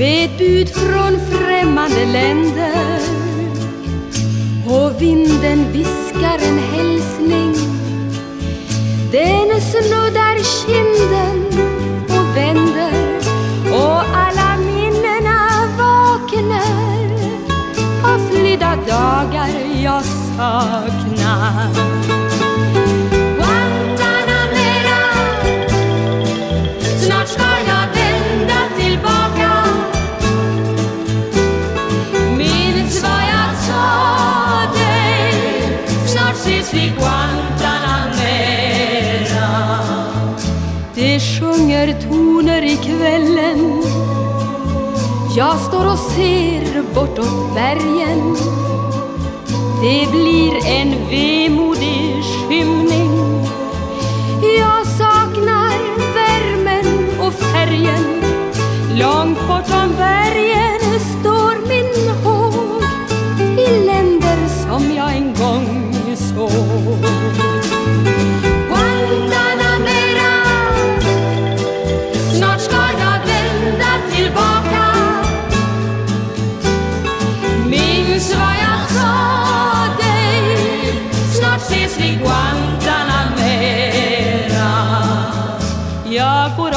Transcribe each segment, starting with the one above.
ett bud från främmande länder. Och vinden viskar en hälsning. Den snuddar kinden och vänder. Och alla minnena vaknar av flydda dagar jag saknar. Guantanamera Det sjunger toner i kvällen. Jag står och ser bortåt bergen. Det blir en vemodig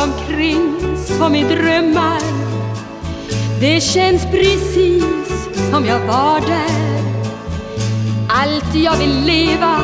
omkring som i drömmar. Det känns precis som jag var där. Allt jag vill leva